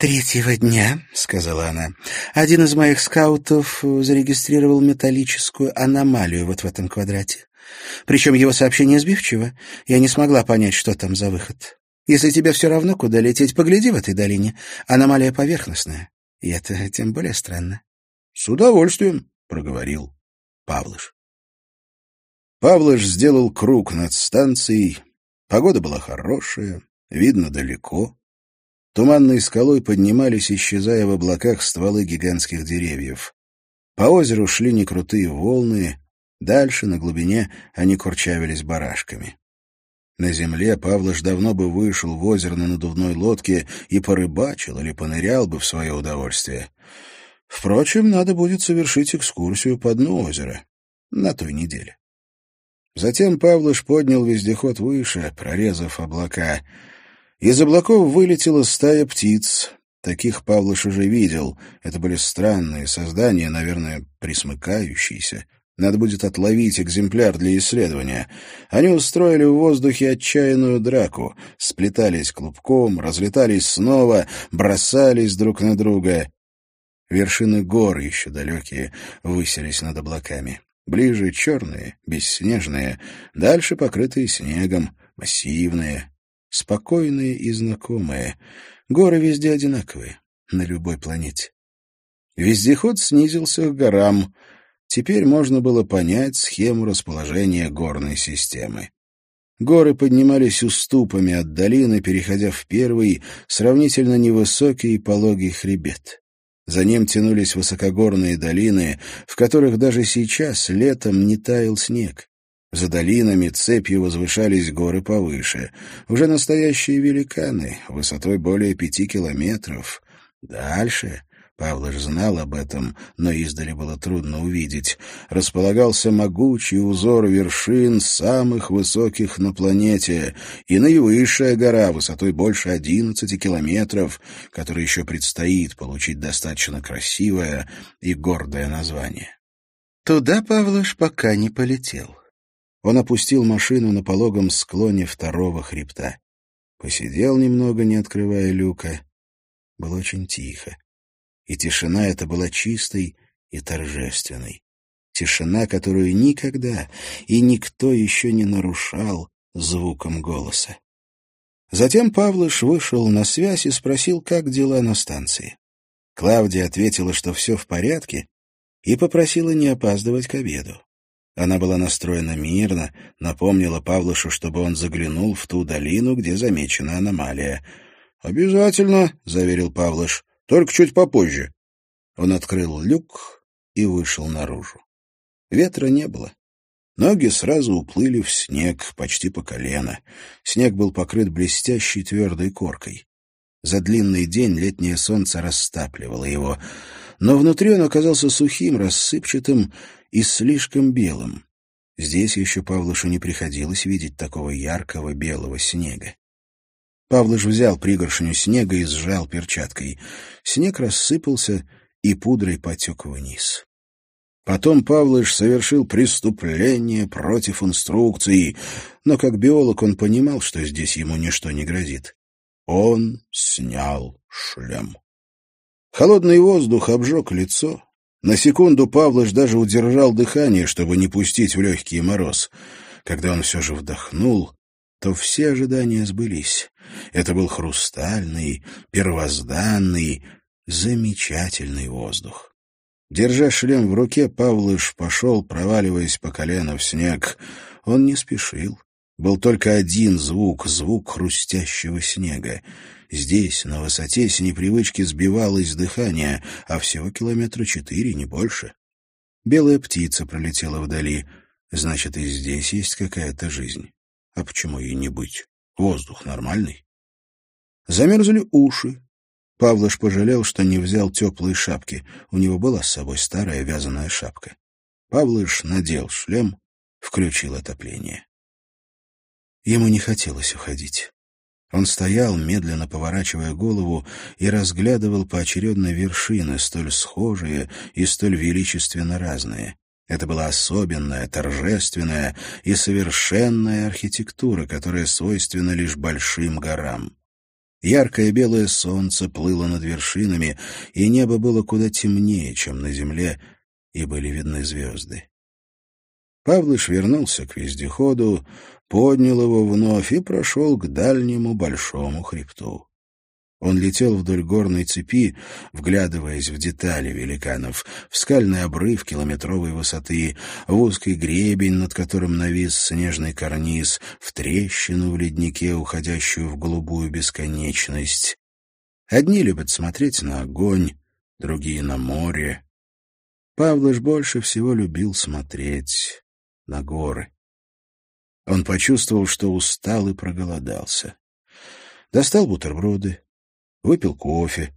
«Третьего дня», — сказала она, — «один из моих скаутов зарегистрировал металлическую аномалию вот в этом квадрате. Причем его сообщение сбивчиво. Я не смогла понять, что там за выход. Если тебе все равно, куда лететь, погляди в этой долине. Аномалия поверхностная. И это тем более странно». «С удовольствием», — проговорил Павлыш. Павлыш сделал круг над станцией. Погода была хорошая, видно далеко. Туманной скалой поднимались, исчезая в облаках стволы гигантских деревьев. По озеру шли некрутые волны, дальше, на глубине, они курчавились барашками. На земле Павлош давно бы вышел в озеро на надувной лодке и порыбачил или понырял бы в свое удовольствие. Впрочем, надо будет совершить экскурсию по дну озера на той неделе. Затем Павлош поднял вездеход выше, прорезав облака — из облаков вылетела стая птиц. Таких Павлыш уже видел. Это были странные создания, наверное, присмыкающиеся. Надо будет отловить экземпляр для исследования. Они устроили в воздухе отчаянную драку, сплетались клубком, разлетались снова, бросались друг на друга. Вершины гор, еще далекие, высились над облаками. Ближе черные, бесснежные, дальше покрытые снегом, массивные, спокойные и знакомые. Горы везде одинаковые, на любой планете. Вездеход снизился к горам. Теперь можно было понять схему расположения горной системы. Горы поднимались уступами от долины, переходя в первый, сравнительно невысокий и пологий хребет. За ним тянулись высокогорные долины, в которых даже сейчас, летом, не таял снег. За долинами цепью возвышались горы повыше, уже настоящие великаны, высотой более пяти километров. Дальше, Павлыш знал об этом, но издали было трудно увидеть, располагался могучий узор вершин самых высоких на планете и наивысшая гора высотой больше одиннадцати километров, которой еще предстоит получить достаточно красивое и гордое название. Туда Павлыш пока не полетел. Он опустил машину на пологом склоне второго хребта. Посидел немного, не открывая люка. Было очень тихо. И тишина эта была чистой и торжественной. Тишина, которую никогда и никто еще не нарушал звуком голоса. Затем Павлыш вышел на связь и спросил, как дела на станции. Клавдия ответила, что все в порядке, и попросила не опаздывать к обеду. Она была настроена мирно, напомнила Павлушу, чтобы он заглянул в ту долину, где замечена аномалия. «Обязательно», — заверил Павлыш, — «только чуть попозже». Он открыл люк и вышел наружу. Ветра не было. Ноги сразу уплыли в снег, почти по колено. Снег был покрыт блестящей твердой коркой. За длинный день летнее солнце растапливало его, но внутри он оказался сухим, рассыпчатым и слишком белым. Здесь еще Павлушу не приходилось видеть такого яркого белого снега. Павлыш взял пригоршню снега и сжал перчаткой. Снег рассыпался и пудрой потек вниз. Потом Павлыш совершил преступление против инструкции, но как биолог он понимал, что здесь ему ничто не грозит. Он снял шлем. Холодный воздух обжег лицо, на секунду Павлыш даже удержал дыхание, чтобы не пустить в легкий мороз. Когда он все же вдохнул, то все ожидания сбылись. Это был хрустальный, первозданный, замечательный воздух. Держа шлем в руке, Павлыш пошел, проваливаясь по колено в снег. Он не спешил. Был только один звук — звук хрустящего снега. Здесь, на высоте, с непривычки сбивалось дыхание, а всего километра четыре, не больше. Белая птица пролетела вдали. Значит, и здесь есть какая-то жизнь. А почему ей не быть? Воздух нормальный. Замерзли уши. Павлыш пожалел, что не взял теплые шапки. У него была с собой старая вязаная шапка. Павлыш надел шлем, включил отопление. Ему не хотелось уходить. Он стоял, медленно поворачивая голову, и разглядывал поочередно вершины, столь схожие и столь величественно разные. Это была особенная, торжественная и совершенная архитектура, которая свойственна лишь большим горам. Яркое белое солнце плыло над вершинами, и небо было куда темнее, чем на земле, и были видны звезды. Павлыш вернулся к вездеходу, поднял его вновь и прошел к дальнему большому хребту. Он летел вдоль горной цепи, вглядываясь в детали великанов, в скальный обрыв километровой высоты, в узкий гребень, над которым навис снежный карниз, в трещину в леднике, уходящую в голубую бесконечность. Одни любят смотреть на огонь, другие — на море. Павлыш больше всего любил смотреть на горы. Он почувствовал, что устал и проголодался. Достал бутерброды, выпил кофе,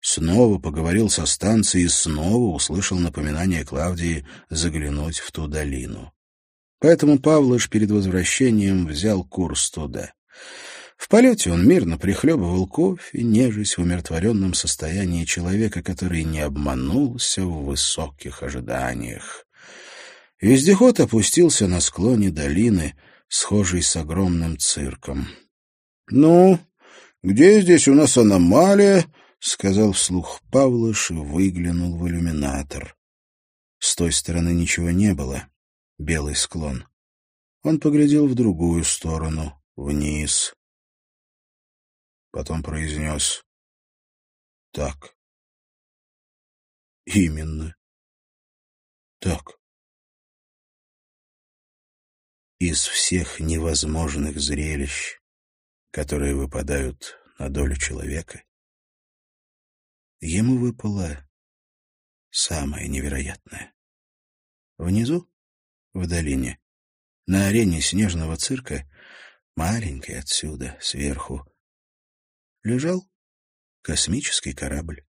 снова поговорил со станцией и снова услышал напоминание Клавдии заглянуть в ту долину. Поэтому Павлыш перед возвращением взял курс туда. В полете он мирно прихлебывал кофе, нежесть в умиротворенном состоянии человека, который не обманулся в высоких ожиданиях. Вездеход опустился на склоне долины, схожей с огромным цирком. — Ну, «Где здесь у нас аномалия?» — сказал вслух Павлыш и выглянул в иллюминатор. С той стороны ничего не было. Белый склон. Он поглядел в другую сторону, вниз. Потом произнес «Так». «Именно. Так». Из всех невозможных зрелищ которые выпадают на долю человека, ему выпало самое невероятное. Внизу, в долине, на арене снежного цирка, маленький отсюда, сверху, лежал космический корабль.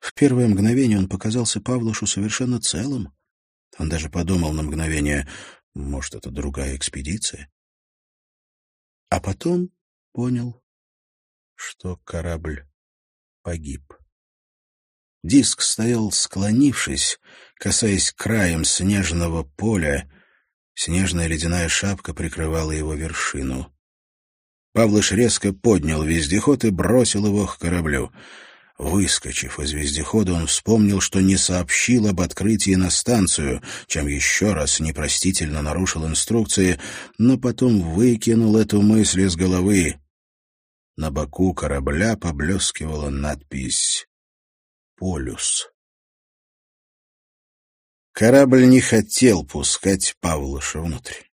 В первое мгновение он показался Павлушу совершенно целым. Он даже подумал на мгновение, может, это другая экспедиция. А потом понял, что корабль погиб. Диск стоял склонившись, касаясь краем снежного поля. Снежная ледяная шапка прикрывала его вершину. Павлыш резко поднял вездеход и бросил его к кораблю. Выскочив из вездехода, он вспомнил, что не сообщил об открытии на станцию, чем еще раз непростительно нарушил инструкции, но потом выкинул эту мысль из головы. На боку корабля поблескивала надпись «Полюс». Корабль не хотел пускать Павлыша внутрь.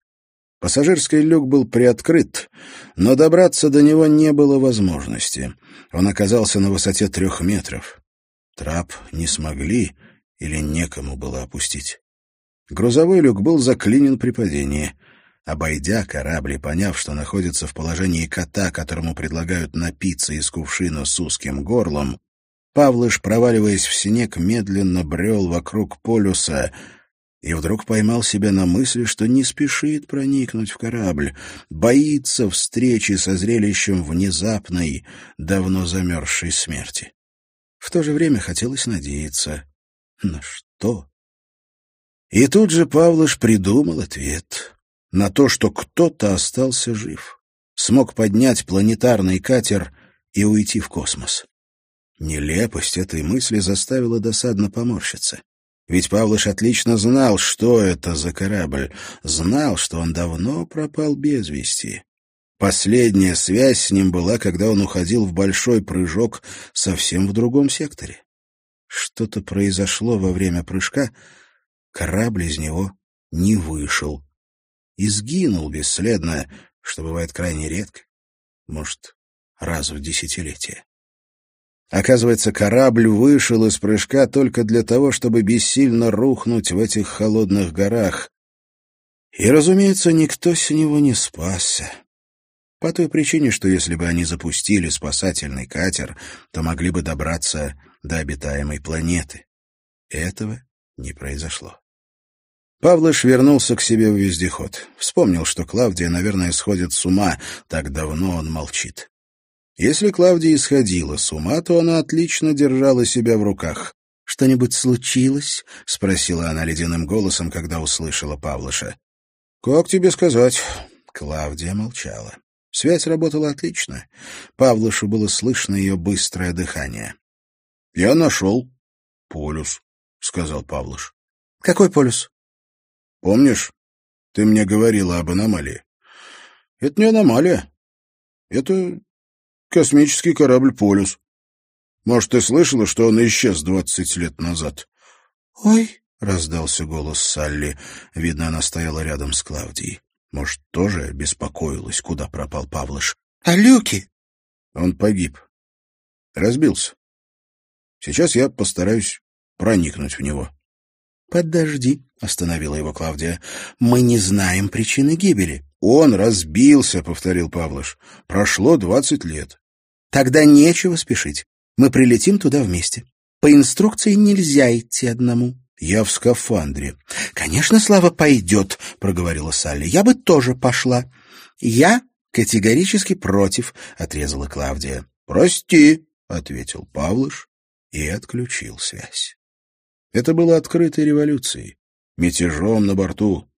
Пассажирский люк был приоткрыт, но добраться до него не было возможности. Он оказался на высоте трех метров. Трап не смогли или некому было опустить. Грузовой люк был заклинен при падении. Обойдя корабль и поняв, что находится в положении кота, которому предлагают напиться из кувшина с узким горлом, Павлыш, проваливаясь в снег, медленно брел вокруг полюса — и вдруг поймал себя на мысли, что не спешит проникнуть в корабль, боится встречи со зрелищем внезапной, давно замерзшей смерти. В то же время хотелось надеяться. На что? И тут же Павлыш придумал ответ. На то, что кто-то остался жив. Смог поднять планетарный катер и уйти в космос. Нелепость этой мысли заставила досадно поморщиться. Ведь Павлыш отлично знал, что это за корабль, знал, что он давно пропал без вести. Последняя связь с ним была, когда он уходил в большой прыжок совсем в другом секторе. Что-то произошло во время прыжка, корабль из него не вышел. И сгинул бесследно, что бывает крайне редко, может, раз в десятилетие. Оказывается, корабль вышел из прыжка только для того, чтобы бессильно рухнуть в этих холодных горах. И, разумеется, никто с него не спасся. По той причине, что если бы они запустили спасательный катер, то могли бы добраться до обитаемой планеты. Этого не произошло. Павлыш вернулся к себе в вездеход. Вспомнил, что Клавдия, наверное, сходит с ума, так давно он молчит. Если Клавдия исходила с ума, то она отлично держала себя в руках. «Что-нибудь случилось?» — спросила она ледяным голосом, когда услышала Павлыша. «Как тебе сказать?» Клавдия молчала. Связь работала отлично. Павлышу было слышно ее быстрое дыхание. — Я нашел полюс, — сказал Павлыш. — Какой полюс? — Помнишь, ты мне говорила об аномалии? Это не аномалия. Это космический корабль «Полюс». Может, ты слышала, что он исчез двадцать лет назад? — Ой, — раздался голос Салли. Видно, она стояла рядом с Клавдией. Может, тоже беспокоилась, куда пропал Павлыш. — А Люки? Он погиб. Разбился. Сейчас я постараюсь проникнуть в него. — Подожди, — остановила его Клавдия. — Мы не знаем причины гибели. — Он разбился, — повторил Павлыш. — Прошло двадцать лет. — Тогда нечего спешить. Мы прилетим туда вместе. По инструкции нельзя идти одному. «Я в скафандре». «Конечно, Слава пойдет», — проговорила Салли. «Я бы тоже пошла». «Я категорически против», — отрезала Клавдия. «Прости», — ответил Павлыш и отключил связь. Это было открытой революцией, мятежом на борту.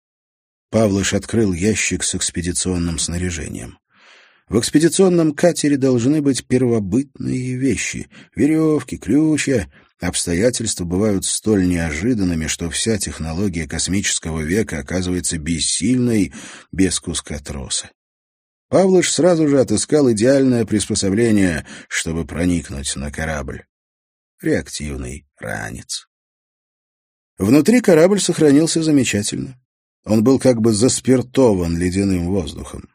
Павлыш открыл ящик с экспедиционным снаряжением. В экспедиционном катере должны быть первобытные вещи — веревки, крючья, Обстоятельства бывают столь неожиданными, что вся технология космического века оказывается бессильной без куска троса. Павлыш сразу же отыскал идеальное приспособление, чтобы проникнуть на корабль. Реактивный ранец. Внутри корабль сохранился замечательно. Он был как бы заспиртован ледяным воздухом.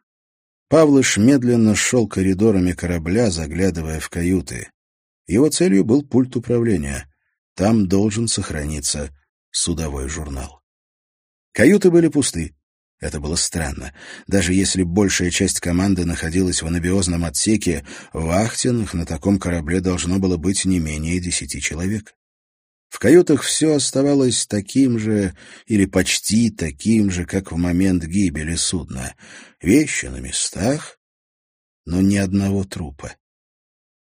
Павлыш медленно шел коридорами корабля, заглядывая в каюты. Его целью был пульт управления. Там должен сохраниться судовой журнал. Каюты были пусты. Это было странно. Даже если большая часть команды находилась в анабиозном отсеке, вахтенных на таком корабле должно было быть не менее десяти человек. В каютах все оставалось таким же или почти таким же, как в момент гибели судна. Вещи на местах, но ни одного трупа.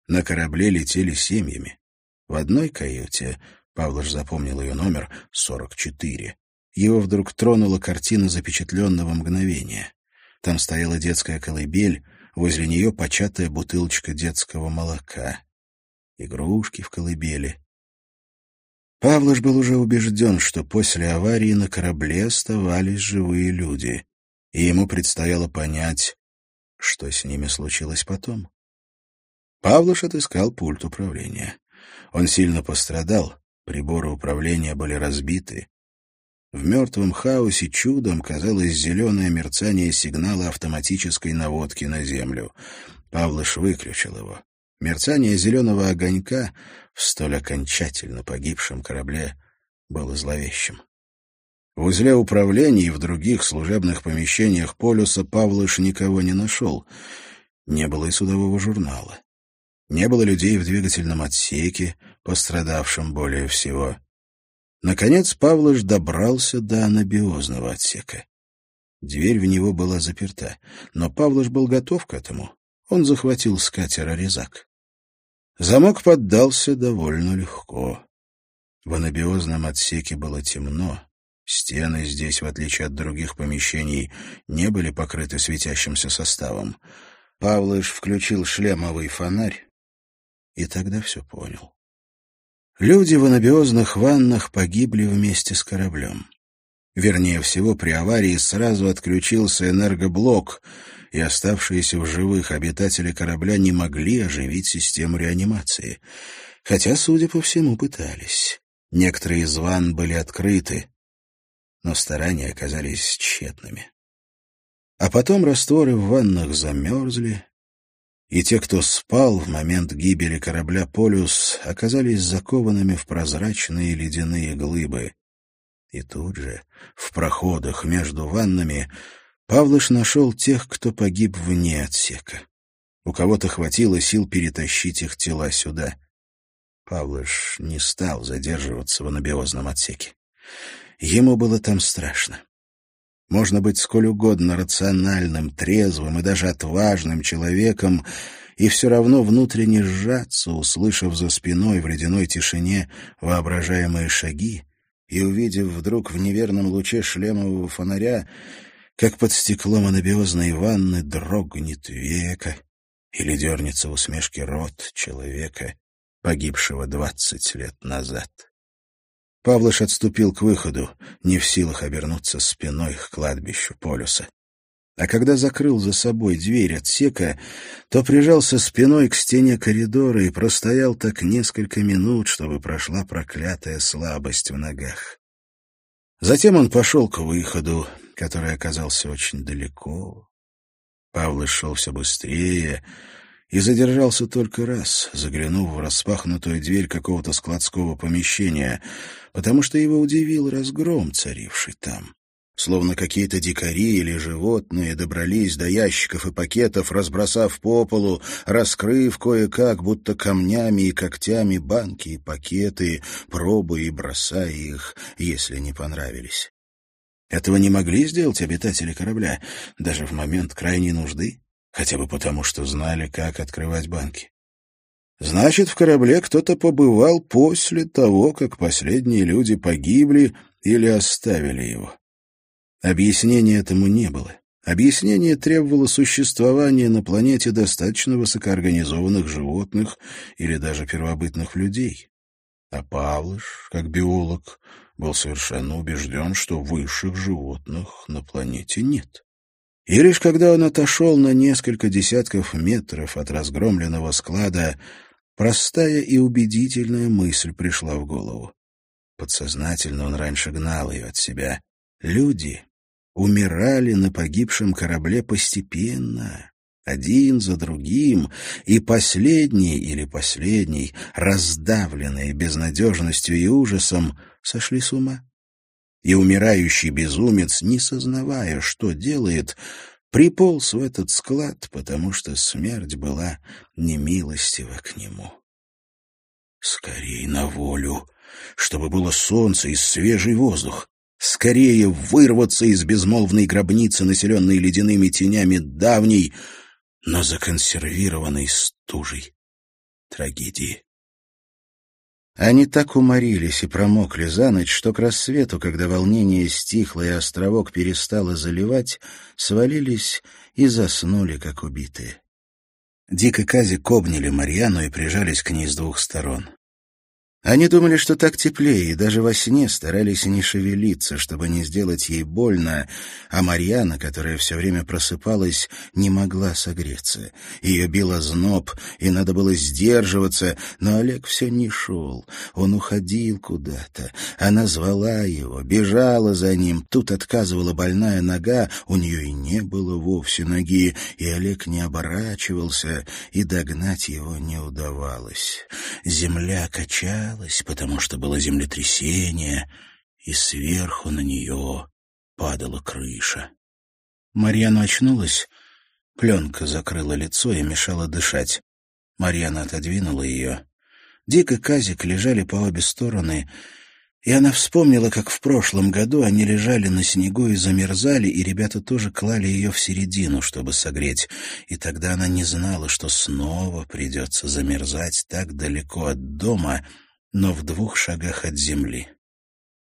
На корабле летели семьями. В одной каюте, Павлош запомнил ее номер, 44, его вдруг тронула картина запечатленного мгновения. Там стояла детская колыбель, возле нее початая бутылочка детского молока. Игрушки в колыбели. Павлош был уже убежден, что после аварии на корабле оставались живые люди, и ему предстояло понять, что с ними случилось потом. Павлуш отыскал пульт управления. Он сильно пострадал, приборы управления были разбиты. В мертвом хаосе чудом казалось зеленое мерцание сигнала автоматической наводки на землю. Павлыш выключил его. Мерцание зеленого огонька в столь окончательно погибшем корабле было зловещим. В узле управления и в других служебных помещениях полюса Павлыш никого не нашел. Не было и судового журнала. Не было людей в двигательном отсеке, пострадавшем более всего. Наконец Павлыш добрался до анабиозного отсека. Дверь в него была заперта, но Павлыш был готов к этому. Он захватил с катера резак. Замок поддался довольно легко. В анабиозном отсеке было темно. Стены здесь, в отличие от других помещений, не были покрыты светящимся составом. Павлыш включил шлемовый фонарь и тогда все понял. Люди в анабиозных ваннах погибли вместе с кораблем. Вернее всего, при аварии сразу отключился энергоблок, и оставшиеся в живых обитатели корабля не могли оживить систему реанимации. Хотя, судя по всему, пытались. Некоторые из ванн были открыты, но старания оказались тщетными. А потом растворы в ваннах замерзли, и те, кто спал в момент гибели корабля «Полюс», оказались закованными в прозрачные ледяные глыбы. И тут же, в проходах между ваннами, Павлыш нашел тех, кто погиб вне отсека. У кого-то хватило сил перетащить их тела сюда. Павлыш не стал задерживаться в анабиозном отсеке. Ему было там страшно. Можно быть сколь угодно рациональным, трезвым и даже отважным человеком, и все равно внутренне сжаться, услышав за спиной в ледяной тишине воображаемые шаги и увидев вдруг в неверном луче шлемового фонаря как под стеклом анабиозной ванны дрогнет века или дернется в усмешке рот человека, погибшего двадцать лет назад. Павлыш отступил к выходу, не в силах обернуться спиной к кладбищу полюса. А когда закрыл за собой дверь отсека, то прижался спиной к стене коридора и простоял так несколько минут, чтобы прошла проклятая слабость в ногах. Затем он пошел к выходу, который оказался очень далеко. Павлыш шел все быстрее, и задержался только раз, заглянув в распахнутую дверь какого-то складского помещения, потому что его удивил разгром, царивший там. Словно какие-то дикари или животные добрались до ящиков и пакетов, разбросав по полу, раскрыв кое-как, будто камнями и когтями банки и пакеты, пробуя и бросая их, если не понравились. Этого не могли сделать обитатели корабля, даже в момент крайней нужды хотя бы потому, что знали, как открывать банки. Значит, в корабле кто-то побывал после того, как последние люди погибли или оставили его. Объяснения этому не было. Объяснение требовало существования на планете достаточно высокоорганизованных животных или даже первобытных людей. А Павлыш, как биолог, был совершенно убежден, что высших животных на планете нет. И лишь когда он отошел на несколько десятков метров от разгромленного склада, простая и убедительная мысль пришла в голову. Подсознательно он раньше гнал ее от себя. Люди умирали на погибшем корабле постепенно, один за другим, и последний или последний, раздавленные безнадежностью и ужасом, сошли с ума и умирающий безумец, не сознавая, что делает, приполз в этот склад, потому что смерть была немилостива к нему. Скорей на волю, чтобы было солнце и свежий воздух. Скорее вырваться из безмолвной гробницы, населенной ледяными тенями давней, но законсервированной стужей трагедии. Они так уморились и промокли за ночь, что к рассвету, когда волнение стихло и островок перестало заливать, свалились и заснули, как убитые. Дик и Казик обняли Марьяну и прижались к ней с двух сторон. Они думали, что так теплее, и даже во сне старались не шевелиться, чтобы не сделать ей больно, а Марьяна, которая все время просыпалась, не могла согреться. Ее било зноб, и надо было сдерживаться, но Олег все не шел. Он уходил куда-то. Она звала его, бежала за ним. Тут отказывала больная нога, у нее и не было вовсе ноги, и Олег не оборачивался, и догнать его не удавалось. Земля качалась, боялась, потому что было землетрясение, и сверху на нее падала крыша. Марьяна очнулась, пленка закрыла лицо и мешала дышать. Марьяна отодвинула ее. Дик и Казик лежали по обе стороны, и она вспомнила, как в прошлом году они лежали на снегу и замерзали, и ребята тоже клали ее в середину, чтобы согреть. И тогда она не знала, что снова придется замерзать так далеко от дома, но в двух шагах от земли.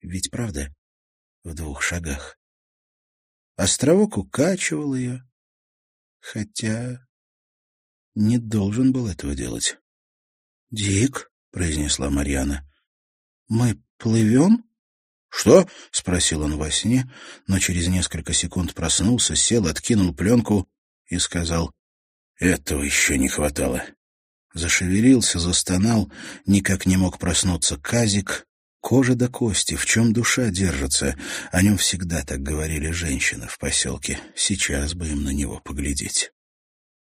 Ведь правда? В двух шагах. Островок укачивал ее, хотя не должен был этого делать. — Дик, — произнесла Марьяна, — мы плывем? — Что? — спросил он во сне, но через несколько секунд проснулся, сел, откинул пленку и сказал, — этого еще не хватало. Зашевелился, застонал, никак не мог проснуться Казик. Кожа до кости, в чем душа держится. О нем всегда так говорили женщины в поселке. Сейчас бы им на него поглядеть.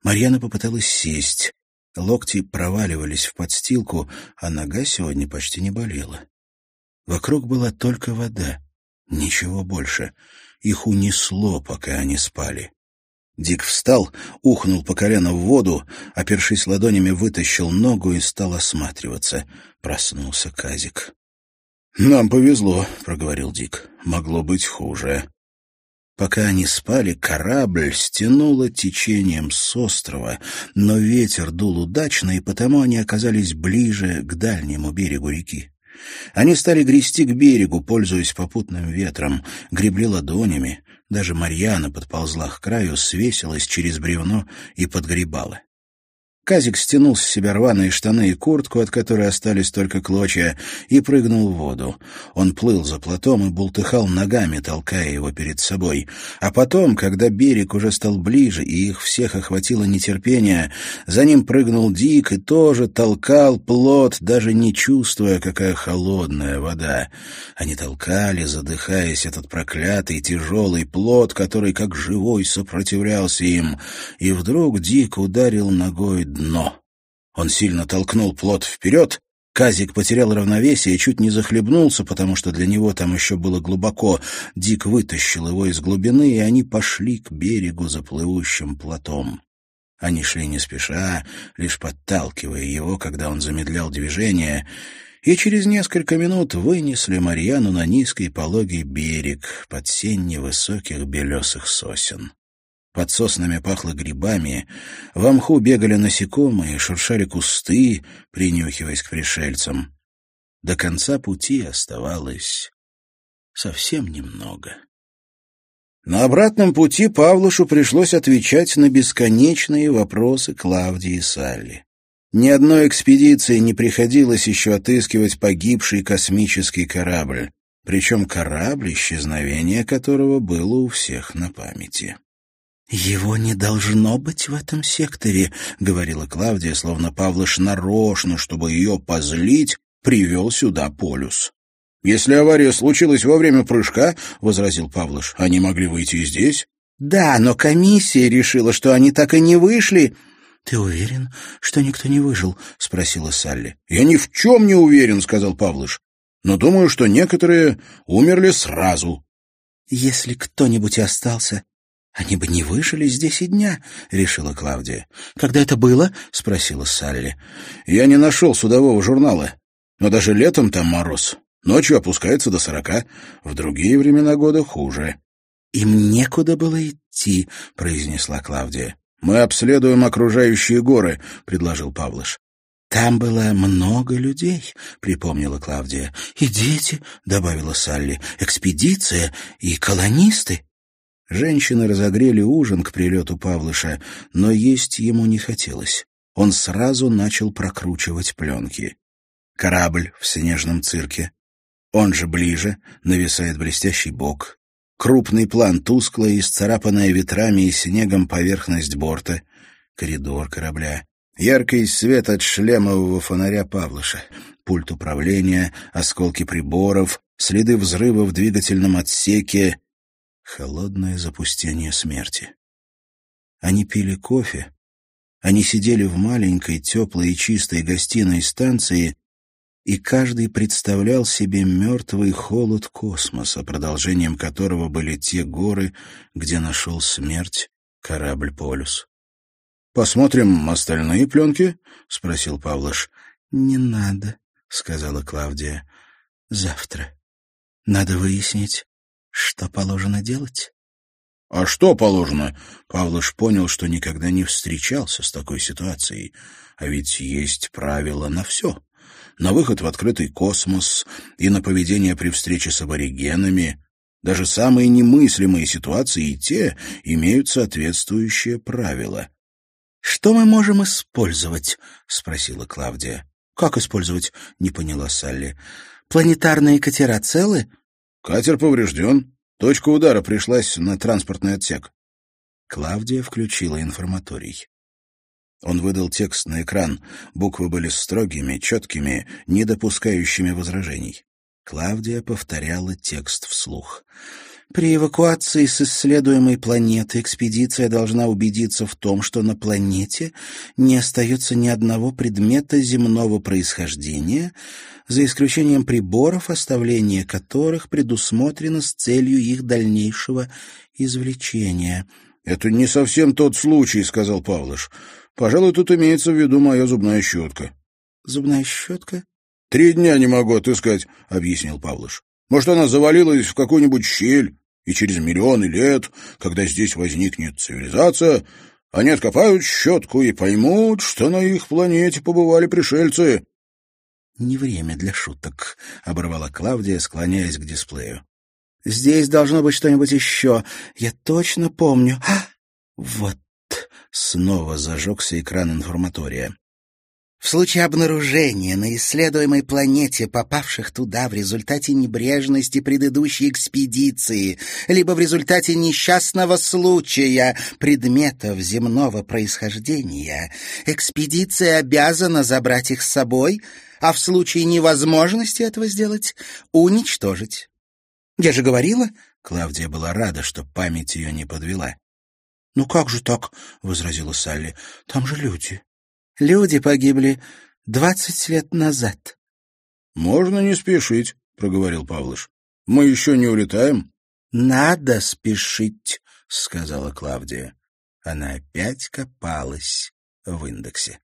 Марьяна попыталась сесть. Локти проваливались в подстилку, а нога сегодня почти не болела. Вокруг была только вода, ничего больше. Их унесло, пока они спали. Дик встал, ухнул по колено в воду, опершись ладонями, вытащил ногу и стал осматриваться. Проснулся Казик. «Нам повезло», — проговорил Дик. «Могло быть хуже». Пока они спали, корабль стянуло течением с острова, но ветер дул удачно, и потому они оказались ближе к дальнему берегу реки. Они стали грести к берегу, пользуясь попутным ветром, гребли ладонями, Даже Марьяна подползла к краю, свесилась через бревно и подгребала. Казик стянул с себя рваные штаны и куртку, от которой остались только клочья, и прыгнул в воду. Он плыл за плотом и бултыхал ногами, толкая его перед собой. А потом, когда берег уже стал ближе и их всех охватило нетерпение, за ним прыгнул Дик и тоже толкал плот, даже не чувствуя, какая холодная вода. Они толкали, задыхаясь, этот проклятый тяжелый плот, который как живой сопротивлялся им. И вдруг Дик ударил ногой дно. Он сильно толкнул плот вперед, Казик потерял равновесие и чуть не захлебнулся, потому что для него там еще было глубоко. Дик вытащил его из глубины, и они пошли к берегу за плывущим плотом. Они шли не спеша, лишь подталкивая его, когда он замедлял движение, и через несколько минут вынесли Марьяну на низкий пологий берег под сень невысоких белесых сосен. Под соснами пахло грибами, в мху бегали насекомые, шуршали кусты, принюхиваясь к пришельцам. До конца пути оставалось совсем немного. На обратном пути Павлушу пришлось отвечать на бесконечные вопросы Клавдии и Салли. Ни одной экспедиции не приходилось еще отыскивать погибший космический корабль, причем корабль, исчезновение которого было у всех на памяти. «Его не должно быть в этом секторе», — говорила Клавдия, словно Павлыш нарочно, чтобы ее позлить, привел сюда полюс. «Если авария случилась во время прыжка», — возразил Павлыш, — «они могли выйти и здесь». «Да, но комиссия решила, что они так и не вышли». «Ты уверен, что никто не выжил?» — спросила Салли. «Я ни в чем не уверен», — сказал Павлыш. «Но думаю, что некоторые умерли сразу». «Если кто-нибудь остался, «Они бы не выжили здесь и дня», — решила Клавдия. «Когда это было?» — спросила Салли. «Я не нашел судового журнала. Но даже летом там мороз. Ночью опускается до сорока. В другие времена года хуже». «Им некуда было идти», — произнесла Клавдия. «Мы обследуем окружающие горы», — предложил Павлыш. «Там было много людей», — припомнила Клавдия. «И дети», — добавила Салли, — «экспедиция и колонисты». Женщины разогрели ужин к прилету Павлыша, но есть ему не хотелось. Он сразу начал прокручивать пленки. Корабль в снежном цирке. Он же ближе, нависает блестящий бок. Крупный план, тусклая, исцарапанная ветрами и снегом поверхность борта. Коридор корабля. Яркий свет от шлемового фонаря Павлыша. Пульт управления, осколки приборов, следы взрыва в двигательном отсеке — Холодное запустение смерти. Они пили кофе, они сидели в маленькой, теплой и чистой гостиной станции, и каждый представлял себе мертвый холод космоса, продолжением которого были те горы, где нашел смерть корабль «Полюс». «Посмотрим остальные пленки?» — спросил Павлош. «Не надо», — сказала Клавдия. «Завтра. Надо выяснить, что положено делать? А что положено? Павлош понял, что никогда не встречался с такой ситуацией. А ведь есть правила на все. На выход в открытый космос и на поведение при встрече с аборигенами. Даже самые немыслимые ситуации и те имеют соответствующие правила. «Что мы можем использовать?» — спросила Клавдия. «Как использовать?» — не поняла Салли. «Планетарные катера целы?» Катер поврежден. Точка удара пришлась на транспортный отсек. Клавдия включила информаторий. Он выдал текст на экран. Буквы были строгими, четкими, не допускающими возражений. Клавдия повторяла текст вслух. При эвакуации с исследуемой планеты экспедиция должна убедиться в том, что на планете не остается ни одного предмета земного происхождения, за исключением приборов, оставление которых предусмотрено с целью их дальнейшего извлечения. — Это не совсем тот случай, — сказал Павлыш. — Пожалуй, тут имеется в виду моя зубная щетка. — Зубная щетка? — Три дня не могу отыскать, — объяснил Павлыш. Может, она завалилась в какую-нибудь щель, и через миллионы лет, когда здесь возникнет цивилизация, они откопают щетку и поймут, что на их планете побывали пришельцы. — Не время для шуток, — оборвала Клавдия, склоняясь к дисплею. Здесь должно быть что-нибудь еще. Я точно помню. А! Вот. Снова зажегся экран информатория. В случае обнаружения на исследуемой планете попавших туда в результате небрежности предыдущей экспедиции, либо в результате несчастного случая предметов земного происхождения, экспедиция обязана забрать их с собой, а в случае невозможности этого сделать — уничтожить. Я же говорила, Клавдия была рада, что память ее не подвела. «Ну как же так?» — возразила Салли. «Там же люди». Люди погибли двадцать лет назад. — Можно не спешить, — проговорил Павлыш. — Мы еще не улетаем. — Надо спешить, — сказала Клавдия. Она опять копалась в индексе.